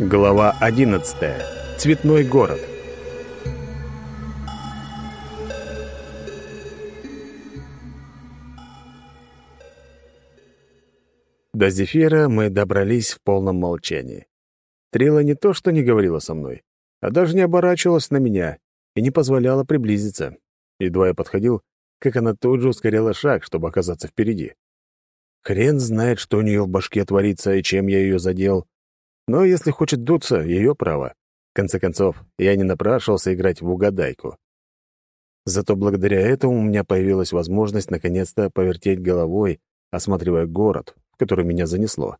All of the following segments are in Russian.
Глава 11. Цветной город. До Зефира мы добрались в полном молчании. Трила не то что не говорила со мной, а даже не оборачивалась на меня и не позволяла приблизиться. Едва я подходил, как она тут же ускоряла шаг, чтобы оказаться впереди. Хрен знает, что у нее в башке творится и чем я ее задел. Но если хочет дуться, ее право. В конце концов, я не напрашивался играть в угадайку. Зато благодаря этому у меня появилась возможность наконец-то повертеть головой, осматривая город, в который меня занесло.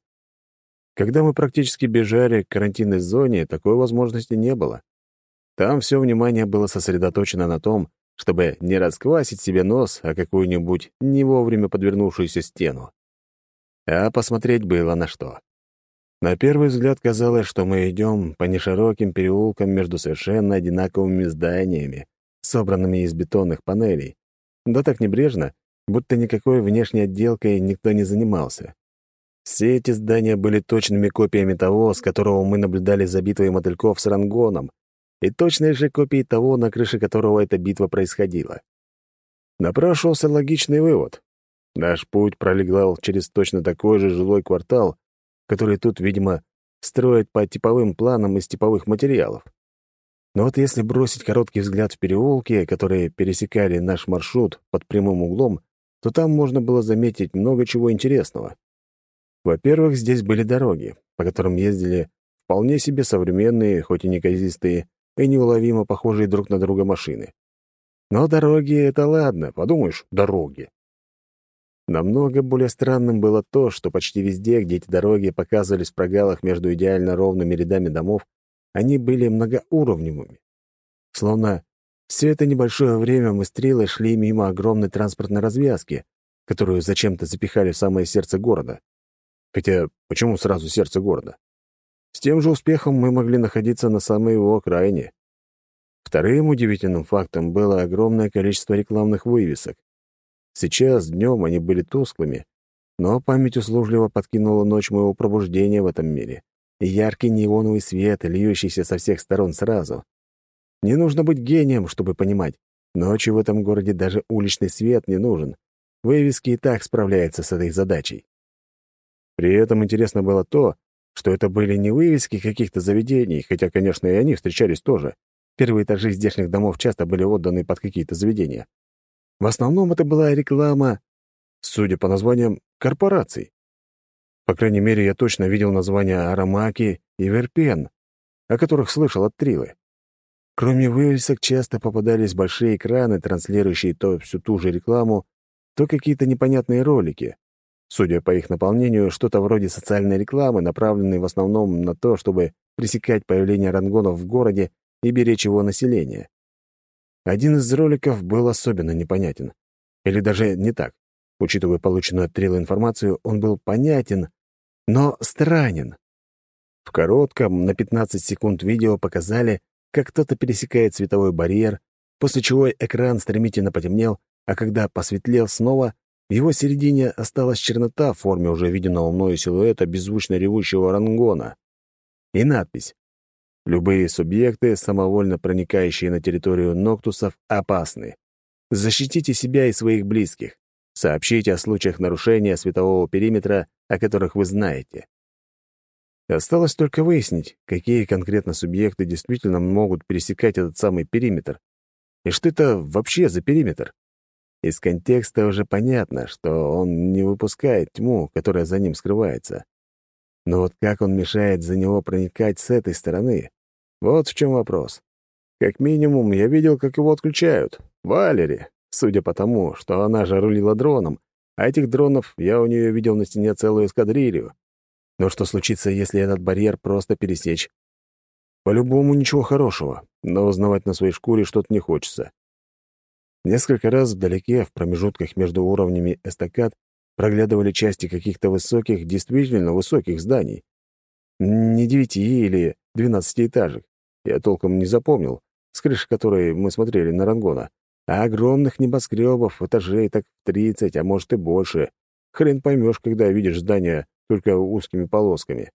Когда мы практически бежали к карантинной зоне, такой возможности не было. Там все внимание было сосредоточено на том, чтобы не расквасить себе нос о какую-нибудь не вовремя подвернувшуюся стену. А посмотреть было на что. На первый взгляд казалось, что мы идем по нешироким переулкам между совершенно одинаковыми зданиями, собранными из бетонных панелей. Да так небрежно, будто никакой внешней отделкой никто не занимался. Все эти здания были точными копиями того, с которого мы наблюдали за битвой мотыльков с Рангоном, и точной же копией того, на крыше которого эта битва происходила. Напрашивался логичный вывод. Наш путь пролегал через точно такой же жилой квартал, который тут, видимо, строят по типовым планам из типовых материалов. Но вот если бросить короткий взгляд в переулки, которые пересекали наш маршрут под прямым углом, то там можно было заметить много чего интересного. Во-первых, здесь были дороги, по которым ездили вполне себе современные, хоть и неказистые, и неуловимо похожие друг на друга машины. Но дороги — это ладно, подумаешь, дороги. Намного более странным было то, что почти везде, где эти дороги показывались в прогалах между идеально ровными рядами домов, они были многоуровневыми. Словно все это небольшое время мы стрелы шли мимо огромной транспортной развязки, которую зачем-то запихали в самое сердце города. Хотя, почему сразу сердце города? С тем же успехом мы могли находиться на самой его окраине. Вторым удивительным фактом было огромное количество рекламных вывесок, Сейчас, днем, они были тусклыми, но память услужливо подкинула ночь моего пробуждения в этом мире. И яркий неоновый свет, льющийся со всех сторон сразу. Не нужно быть гением, чтобы понимать. Ночью в этом городе даже уличный свет не нужен. Вывески и так справляются с этой задачей. При этом интересно было то, что это были не вывески каких-то заведений, хотя, конечно, и они встречались тоже. Первые этажи здешних домов часто были отданы под какие-то заведения. В основном это была реклама, судя по названиям, корпораций. По крайней мере, я точно видел названия Арамаки и Верпен, о которых слышал от Трилы. Кроме вывесок часто попадались большие экраны, транслирующие то всю ту же рекламу, то какие-то непонятные ролики. Судя по их наполнению, что-то вроде социальной рекламы, направленной в основном на то, чтобы пресекать появление рангонов в городе и беречь его население. Один из роликов был особенно непонятен. Или даже не так. Учитывая полученную от Трилла информацию, он был понятен, но странен. В коротком, на 15 секунд видео показали, как кто-то пересекает световой барьер, после чего экран стремительно потемнел, а когда посветлел снова, в его середине осталась чернота в форме уже виденного мною силуэта беззвучно ревущего рангона. И надпись Любые субъекты, самовольно проникающие на территорию Ноктусов, опасны. Защитите себя и своих близких. Сообщите о случаях нарушения светового периметра, о которых вы знаете. Осталось только выяснить, какие конкретно субъекты действительно могут пересекать этот самый периметр. И что это вообще за периметр? Из контекста уже понятно, что он не выпускает тьму, которая за ним скрывается. Но вот как он мешает за него проникать с этой стороны? Вот в чем вопрос. Как минимум, я видел, как его отключают. Валери, судя по тому, что она же рулила дроном, а этих дронов я у нее видел на стене целую эскадрилью. Но что случится, если этот барьер просто пересечь? По-любому ничего хорошего, но узнавать на своей шкуре что-то не хочется. Несколько раз вдалеке, в промежутках между уровнями эстакад, проглядывали части каких-то высоких, действительно высоких зданий. Не девяти или двенадцатиэтажек. Я толком не запомнил, с крыши которой мы смотрели на Рангона, а огромных небоскребов, этажей так тридцать, а может и больше. Хрен поймешь, когда видишь здание только узкими полосками.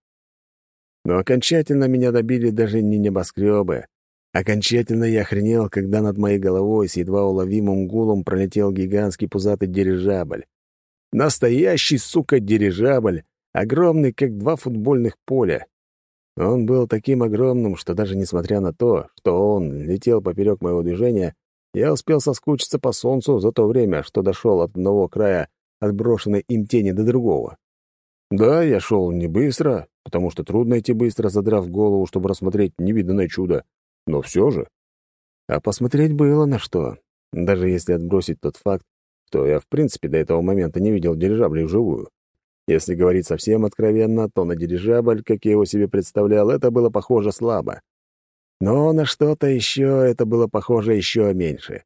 Но окончательно меня добили даже не небоскребы. Окончательно я охренел, когда над моей головой с едва уловимым гулом пролетел гигантский пузатый дирижабль. Настоящий, сука, дирижабль, огромный, как два футбольных поля. Он был таким огромным, что даже несмотря на то, что он летел поперек моего движения, я успел соскучиться по солнцу за то время, что дошел от одного края отброшенной им тени до другого. Да, я шел не быстро, потому что трудно идти быстро, задрав голову, чтобы рассмотреть невиданное чудо. Но все же. А посмотреть было на что, даже если отбросить тот факт, что я в принципе до этого момента не видел дирижабля вживую. Если говорить совсем откровенно, то на дирижабль, как я его себе представлял, это было похоже слабо. Но на что-то еще это было похоже еще меньше.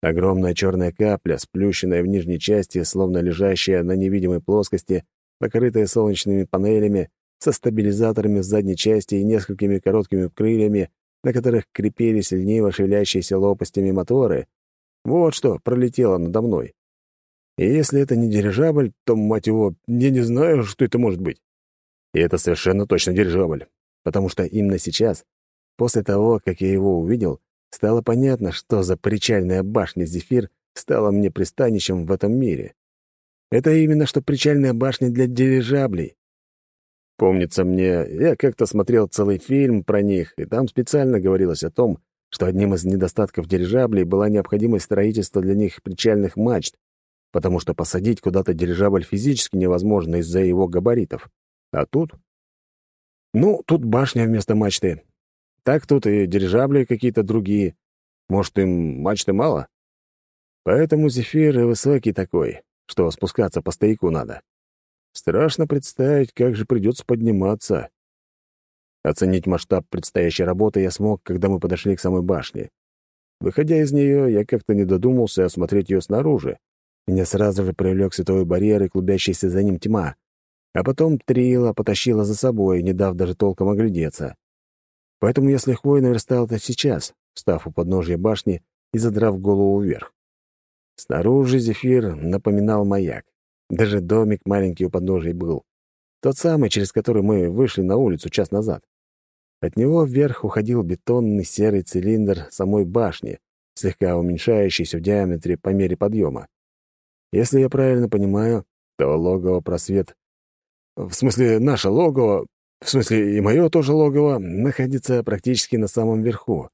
Огромная черная капля, сплющенная в нижней части, словно лежащая на невидимой плоскости, покрытая солнечными панелями, со стабилизаторами в задней части и несколькими короткими крыльями, на которых крепились лениво шевелящиеся лопастями моторы, вот что пролетело надо мной. И если это не дирижабль, то, мать его, я не знаю, что это может быть. И это совершенно точно дирижабль, потому что именно сейчас, после того, как я его увидел, стало понятно, что за причальная башня «Зефир» стала мне пристанищем в этом мире. Это именно что причальная башня для дирижаблей. Помнится мне, я как-то смотрел целый фильм про них, и там специально говорилось о том, что одним из недостатков дирижаблей была необходимость строительства для них причальных мачт, потому что посадить куда-то дирижабль физически невозможно из-за его габаритов. А тут? Ну, тут башня вместо мачты. Так тут и дирижабли какие-то другие. Может, им мачты мало? Поэтому зефир и высокий такой, что спускаться по стояку надо. Страшно представить, как же придется подниматься. Оценить масштаб предстоящей работы я смог, когда мы подошли к самой башне. Выходя из нее, я как-то не додумался осмотреть ее снаружи. Меня сразу же привлек световой барьер и клубящаяся за ним тьма. А потом Трила потащила за собой, не дав даже толком оглядеться. Поэтому я с лихвой наверстал это сейчас, встав у подножия башни и задрав голову вверх. Снаружи зефир напоминал маяк. Даже домик маленький у подножия был. Тот самый, через который мы вышли на улицу час назад. От него вверх уходил бетонный серый цилиндр самой башни, слегка уменьшающийся в диаметре по мере подъема. Если я правильно понимаю, то логово просвет... В смысле, наше логово, в смысле и мое тоже логово, находится практически на самом верху,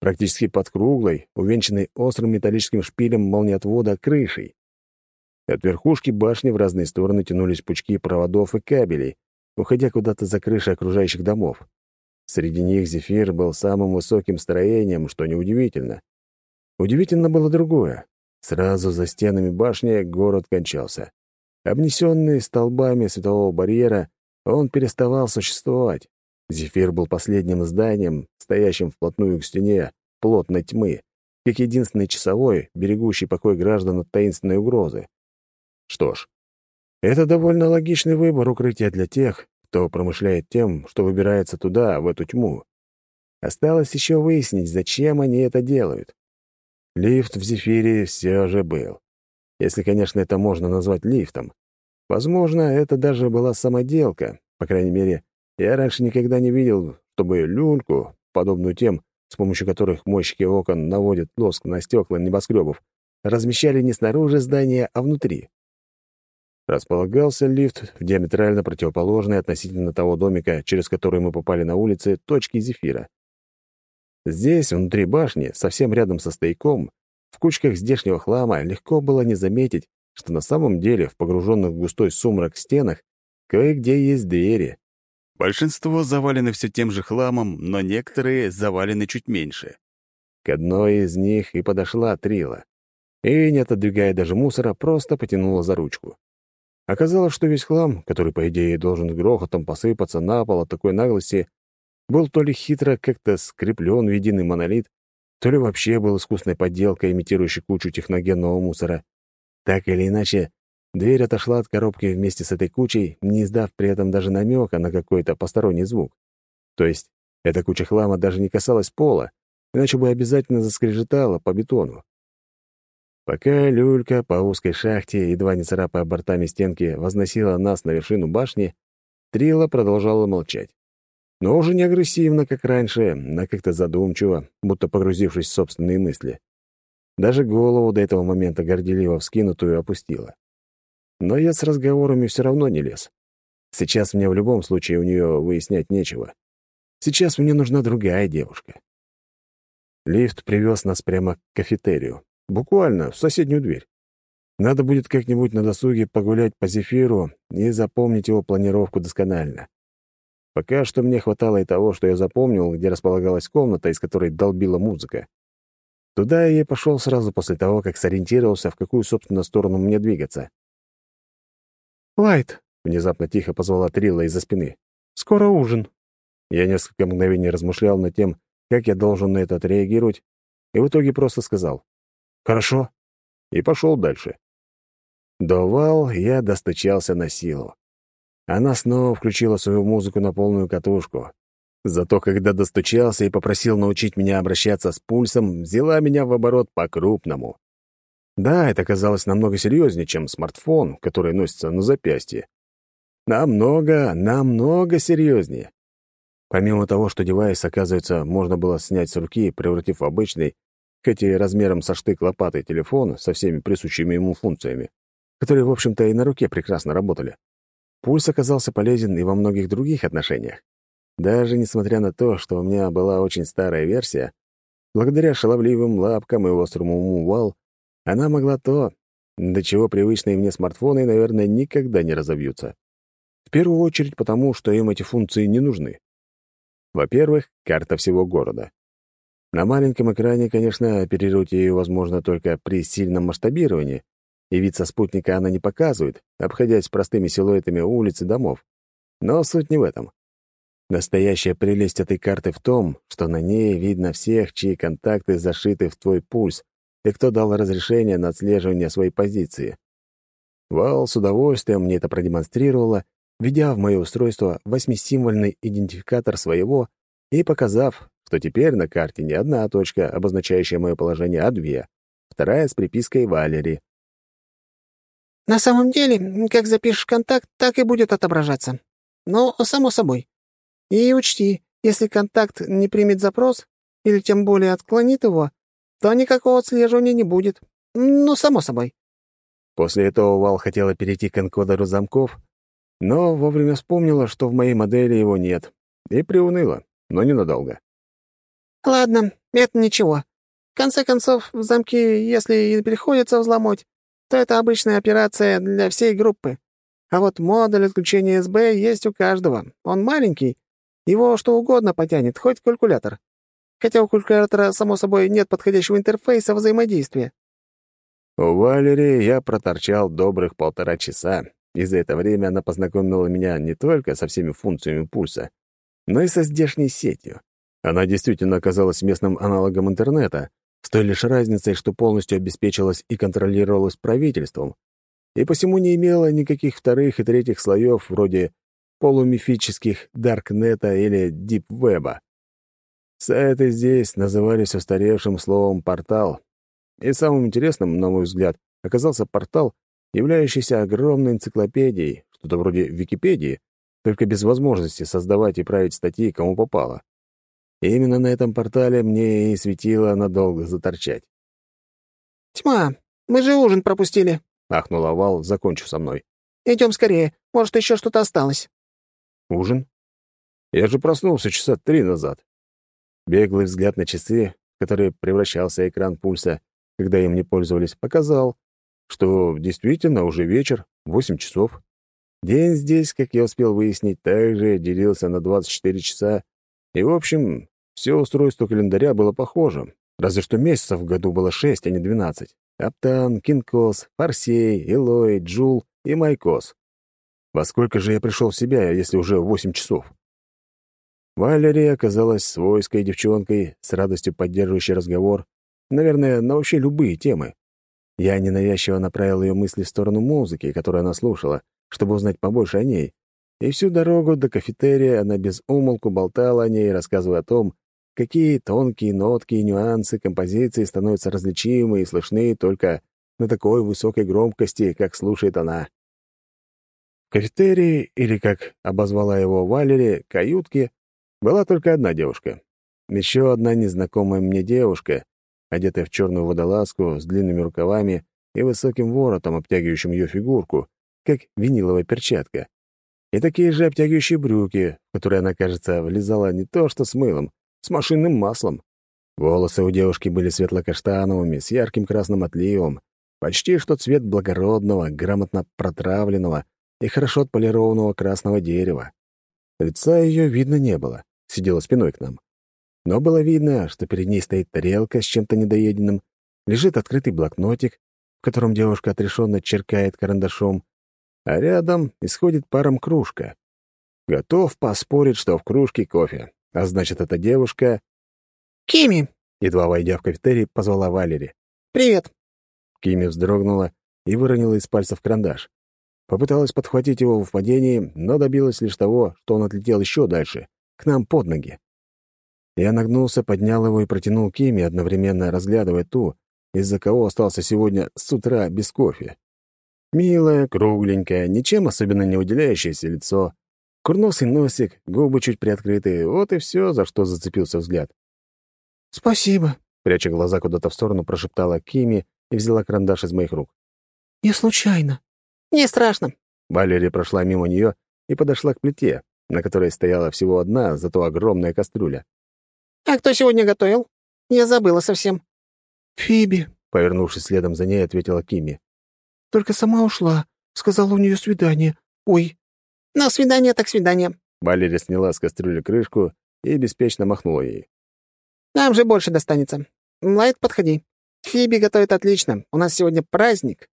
практически под круглой, увенчанной острым металлическим шпилем молниеотвода крышей. От верхушки башни в разные стороны тянулись пучки проводов и кабелей, уходя куда-то за крыши окружающих домов. Среди них «Зефир» был самым высоким строением, что неудивительно. Удивительно было другое. Сразу за стенами башни город кончался. Обнесенный столбами светового барьера, он переставал существовать. «Зефир» был последним зданием, стоящим вплотную к стене плотной тьмы, как единственный часовой, берегущий покой граждан от таинственной угрозы. Что ж, это довольно логичный выбор укрытия для тех, кто промышляет тем, что выбирается туда, в эту тьму. Осталось еще выяснить, зачем они это делают. Лифт в «Зефире» все же был. Если, конечно, это можно назвать лифтом. Возможно, это даже была самоделка. По крайней мере, я раньше никогда не видел, чтобы люльку, подобную тем, с помощью которых мойщики окон наводят лоск на стекла небоскребов, размещали не снаружи здания, а внутри. Располагался лифт в диаметрально противоположной относительно того домика, через который мы попали на улице, точки зефира. Здесь, внутри башни, совсем рядом со стояком, в кучках здешнего хлама легко было не заметить, что на самом деле в погруженных в густой сумрак стенах кое-где есть двери. Большинство завалены все тем же хламом, но некоторые завалены чуть меньше. К одной из них и подошла Трила. И, не отодвигая даже мусора, просто потянула за ручку. Оказалось, что весь хлам, который, по идее, должен грохотом посыпаться на пол от такой наглости, был то ли хитро как-то скреплен в единый монолит, то ли вообще был искусной подделкой, имитирующей кучу техногенного мусора. Так или иначе, дверь отошла от коробки вместе с этой кучей, не издав при этом даже намека на какой-то посторонний звук. То есть эта куча хлама даже не касалась пола, иначе бы обязательно заскрежетала по бетону. Пока люлька по узкой шахте, едва не царапая бортами стенки, возносила нас на вершину башни, Трила продолжала молчать. но уже не агрессивно, как раньше, а как-то задумчиво, будто погрузившись в собственные мысли. Даже голову до этого момента горделиво вскинутую опустила. Но я с разговорами все равно не лез. Сейчас мне в любом случае у нее выяснять нечего. Сейчас мне нужна другая девушка. Лифт привез нас прямо к кафетерию. Буквально, в соседнюю дверь. Надо будет как-нибудь на досуге погулять по зефиру и запомнить его планировку досконально. Пока что мне хватало и того, что я запомнил, где располагалась комната, из которой долбила музыка. Туда я и пошел сразу после того, как сориентировался, в какую, собственно, сторону мне двигаться. «Лайт», — внезапно тихо позвала Трилла из-за спины. «Скоро ужин». Я несколько мгновений размышлял над тем, как я должен на это отреагировать, и в итоге просто сказал «Хорошо» и пошел дальше. До вал я достучался на силу. Она снова включила свою музыку на полную катушку. Зато когда достучался и попросил научить меня обращаться с пульсом, взяла меня в оборот по-крупному. Да, это казалось намного серьезнее, чем смартфон, который носится на запястье. Намного, намного серьезнее. Помимо того, что девайс, оказывается, можно было снять с руки, превратив в обычный, хоть и размером со штык лопаты телефон со всеми присущими ему функциями, которые, в общем-то, и на руке прекрасно работали. Пульс оказался полезен и во многих других отношениях. Даже несмотря на то, что у меня была очень старая версия, благодаря шаловливым лапкам и острому уму вал, она могла то, до чего привычные мне смартфоны, наверное, никогда не разовьются. В первую очередь потому, что им эти функции не нужны. Во-первых, карта всего города. На маленьком экране, конечно, оперировать ее возможно только при сильном масштабировании, и вид со спутника она не показывает, обходясь простыми силуэтами улиц и домов. Но суть не в этом. Настоящая прелесть этой карты в том, что на ней видно всех, чьи контакты зашиты в твой пульс, и кто дал разрешение на отслеживание своей позиции. Вал с удовольствием мне это продемонстрировала, введя в мое устройство восьмисимвольный идентификатор своего и показав, что теперь на карте не одна точка, обозначающая мое положение, а две. Вторая с припиской «Валери». «На самом деле, как запишешь контакт, так и будет отображаться. Но, само собой. И учти, если контакт не примет запрос, или тем более отклонит его, то никакого отслеживания не будет. Ну, само собой». После этого Вал хотела перейти к энкодеру замков, но вовремя вспомнила, что в моей модели его нет, и приуныла, но ненадолго. «Ладно, это ничего. В конце концов, замки, если и приходится взломать, то это обычная операция для всей группы. А вот модуль отключения СБ есть у каждого. Он маленький. Его что угодно потянет, хоть калькулятор. Хотя у калькулятора, само собой, нет подходящего интерфейса взаимодействия. У Валерии я проторчал добрых полтора часа, и за это время она познакомила меня не только со всеми функциями пульса, но и со здешней сетью. Она действительно оказалась местным аналогом интернета, с той лишь разницей, что полностью обеспечивалась и контролировалась правительством, и посему не имела никаких вторых и третьих слоев вроде полумифических Даркнета или Дипвеба. Сайты здесь назывались устаревшим словом «портал», и самым интересным, на мой взгляд, оказался портал, являющийся огромной энциклопедией, что-то вроде Википедии, только без возможности создавать и править статьи кому попало. И именно на этом портале мне и светило надолго заторчать. «Тьма, мы же ужин пропустили», — ахнула Вал, закончив со мной. «Идем скорее, может, еще что-то осталось». «Ужин? Я же проснулся часа три назад». Беглый взгляд на часы, в которые превращался экран пульса, когда им не пользовались, показал, что действительно уже вечер, восемь часов. День здесь, как я успел выяснить, также делился на 24 часа и, в общем, все устройство календаря было похоже, разве что месяцев в году было шесть, а не двенадцать. Аптан, Кинкос, Фарсей, Элой, Джул и Майкос. Во сколько же я пришел в себя, если уже восемь часов? Валерия оказалась свойской девчонкой, с радостью поддерживающей разговор, наверное, на вообще любые темы. Я ненавязчиво направил ее мысли в сторону музыки, которую она слушала, чтобы узнать побольше о ней, и всю дорогу до кафетерия она без умолку болтала о ней, рассказывая о том, какие тонкие нотки и нюансы композиции становятся различимы и слышны только на такой высокой громкости, как слушает она. В кафетерии, или, как обозвала его Валери, каютки, была только одна девушка. Еще одна незнакомая мне девушка, одетая в черную водолазку с длинными рукавами и высоким воротом, обтягивающим ее фигурку, как виниловая перчатка. И такие же обтягивающие брюки, в которые она, кажется, влезала не то что с мылом, с машинным маслом. Волосы у девушки были светло-каштановыми, с ярким красным отливом, почти что цвет благородного, грамотно протравленного и хорошо отполированного красного дерева. Лица ее видно не было, сидела спиной к нам. Но было видно, что перед ней стоит тарелка с чем-то недоеденным, лежит открытый блокнотик, в котором девушка отрешенно черкает карандашом, а рядом исходит паром кружка. Готов поспорить, что в кружке кофе, а значит, эта девушка... «Кими!» — едва войдя в кафетерий, позвала Валери. «Привет!» Кими вздрогнула и выронила из пальцев карандаш. Попыталась подхватить его в падении, но добилась лишь того, что он отлетел еще дальше, к нам под ноги. Я нагнулся, поднял его и протянул Кими, одновременно разглядывая ту, из-за кого остался сегодня с утра без кофе. Милое, кругленькое, ничем особенно не уделяющееся лицо, курносый носик, губы чуть приоткрытые, вот и все, за что зацепился взгляд. «Спасибо», — пряча глаза куда-то в сторону, прошептала Кими и взяла карандаш из моих рук. «Я случайно». «Не страшно». Валерия прошла мимо нее и подошла к плите, на которой стояла всего одна, зато огромная кастрюля. «А кто сегодня готовил? Я забыла совсем». «Фиби», — повернувшись следом за ней, ответила Кими. «Только сама ушла. Сказала, у нее свидание. Ой». «На свидание так свидание». Валерия сняла с кастрюли крышку и беспечно махнула ей. «Нам же больше достанется. Лайт, подходи. Фиби готовит отлично. У нас сегодня праздник».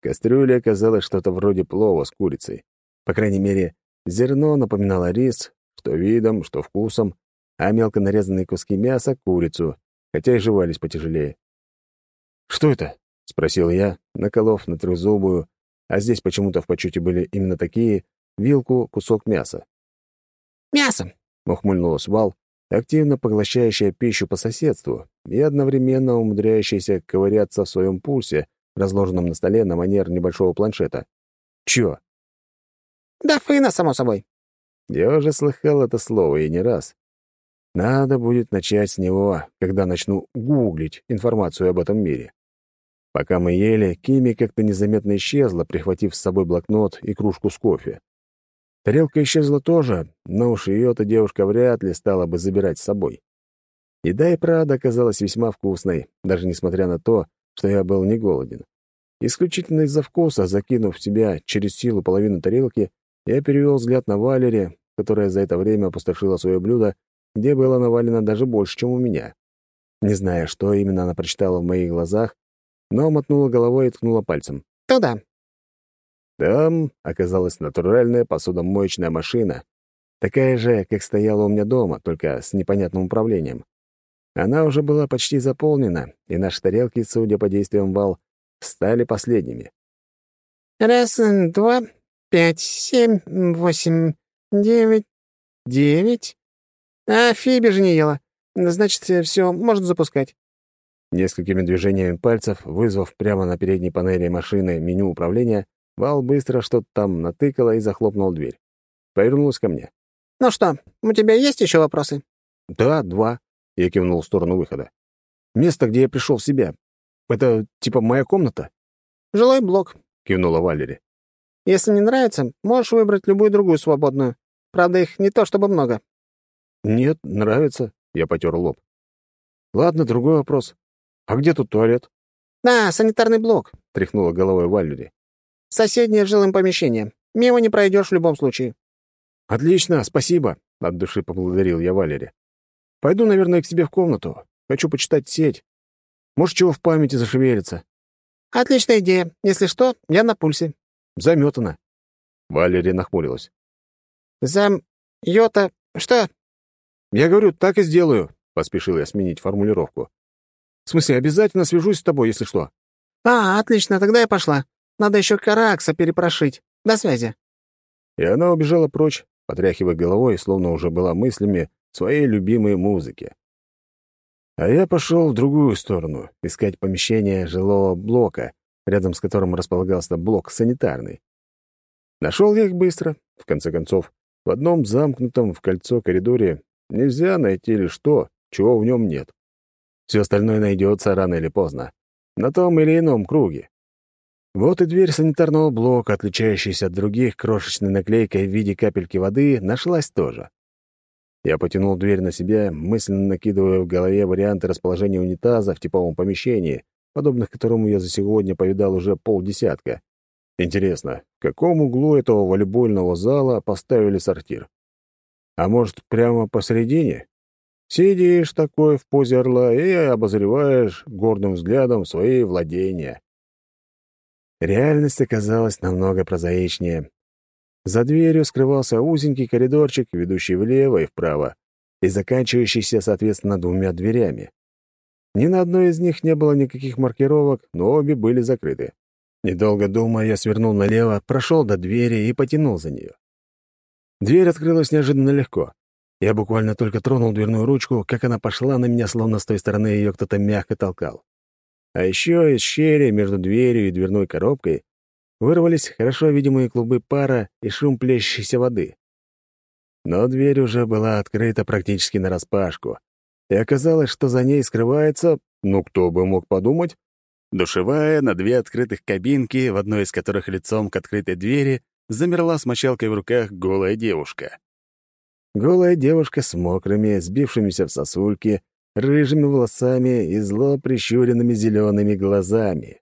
Кастрюля оказалась что-то вроде плова с курицей. По крайней мере, зерно напоминало рис, что видом, что вкусом, а мелко нарезанные куски мяса — курицу, хотя и жевались потяжелее. «Что это?» — спросил я, наколов на трехзубую, а здесь почему-то в почете были именно такие, вилку, кусок мяса. «Мясо!» — ухмыльнулась Вал, активно поглощающая пищу по соседству и одновременно умудряющаяся ковыряться в своем пульсе, разложенном на столе на манер небольшого планшета. Чё? Да фына, само собой. Я уже слыхал это слово и не раз. Надо будет начать с него, когда начну гуглить информацию об этом мире. Пока мы ели, Кими как-то незаметно исчезла, прихватив с собой блокнот и кружку с кофе. Тарелка исчезла тоже, но уж ее-то девушка вряд ли стала бы забирать с собой. Еда и правда оказалась весьма вкусной, даже несмотря на то, что я был не голоден. Исключительно из-за вкуса, закинув в себя через силу половину тарелки, я перевел взгляд на Валери, которая за это время опустошила свое блюдо, где было навалено даже больше, чем у меня. Не зная, что именно она прочитала в моих глазах, но мотнула головой и ткнула пальцем. «Туда». Там оказалась натуральная посудомоечная машина, такая же, как стояла у меня дома, только с непонятным управлением. Она уже была почти заполнена, и наши тарелки, судя по действиям вал, стали последними. «Раз, два, пять, семь, восемь, девять, девять. А Фиби же не ела. Значит, все, можно запускать». Несколькими движениями пальцев, вызвав прямо на передней панели машины меню управления, Вал быстро что-то там натыкала и захлопнул дверь. Повернулась ко мне. «Ну что, у тебя есть еще вопросы?» «Да, два», я кивнул в сторону выхода. «Место, где я пришел в себя. Это типа моя комната?» «Жилой блок», — кивнула Валери. «Если не нравится, можешь выбрать любую другую свободную. Правда, их не то чтобы много». «Нет, нравится», — я потер лоб. «Ладно, другой вопрос. А где тут туалет?» «А, санитарный блок», — тряхнула головой Валери. «Соседнее жилым помещением. Мимо не пройдешь в любом случае». «Отлично, спасибо», — от души поблагодарил я Валери. Пойду, наверное, к себе в комнату. Хочу почитать сеть. Может, чего в памяти зашевелится. Отличная идея. Если что, я на пульсе. Заметана. Валерия нахмурилась. Зам... Йота... Что? Я говорю, так и сделаю. Поспешил я сменить формулировку. В смысле, обязательно свяжусь с тобой, если что. А, отлично, тогда я пошла. Надо еще Каракса перепрошить. До связи. И она убежала прочь, потряхивая головой, словно уже была мыслями своей любимой музыке. А я пошел в другую сторону, искать помещение жилого блока, рядом с которым располагался блок санитарный. Нашел я их быстро. В конце концов, в одном замкнутом в кольцо коридоре Нельзя найти лишь то, чего в нем нет. Все остальное найдется рано или поздно. На том или ином круге. Вот и дверь санитарного блока, отличающаяся от других крошечной наклейкой в виде капельки воды, нашлась тоже. Я потянул дверь на себя, мысленно накидывая в голове варианты расположения унитаза в типовом помещении, подобных которому я за сегодня повидал уже полдесятка. Интересно, в каком углу этого волейбольного зала поставили сортир? А может, прямо посередине? Сидишь такой в позе орла и обозреваешь гордым взглядом свои владения. Реальность оказалась намного прозаичнее. За дверью скрывался узенький коридорчик, ведущий влево и вправо, и заканчивающийся, соответственно, двумя дверями. Ни на одной из них не было никаких маркировок, но обе были закрыты. Недолго думая, я свернул налево, прошел до двери и потянул за нее. Дверь открылась неожиданно легко. Я буквально только тронул дверную ручку, как она пошла на меня, словно с той стороны ее кто-то мягко толкал. А еще из щели между дверью и дверной коробкой вырвались хорошо видимые клубы пара и шум плещущейся воды. Но дверь уже была открыта практически нараспашку, и оказалось, что за ней скрывается, ну кто бы мог подумать, душевая на две открытых кабинки, в одной из которых лицом к открытой двери замерла с мочалкой в руках голая девушка. Голая девушка с мокрыми, сбившимися в сосульки, рыжими волосами и зло прищуренными зелеными глазами.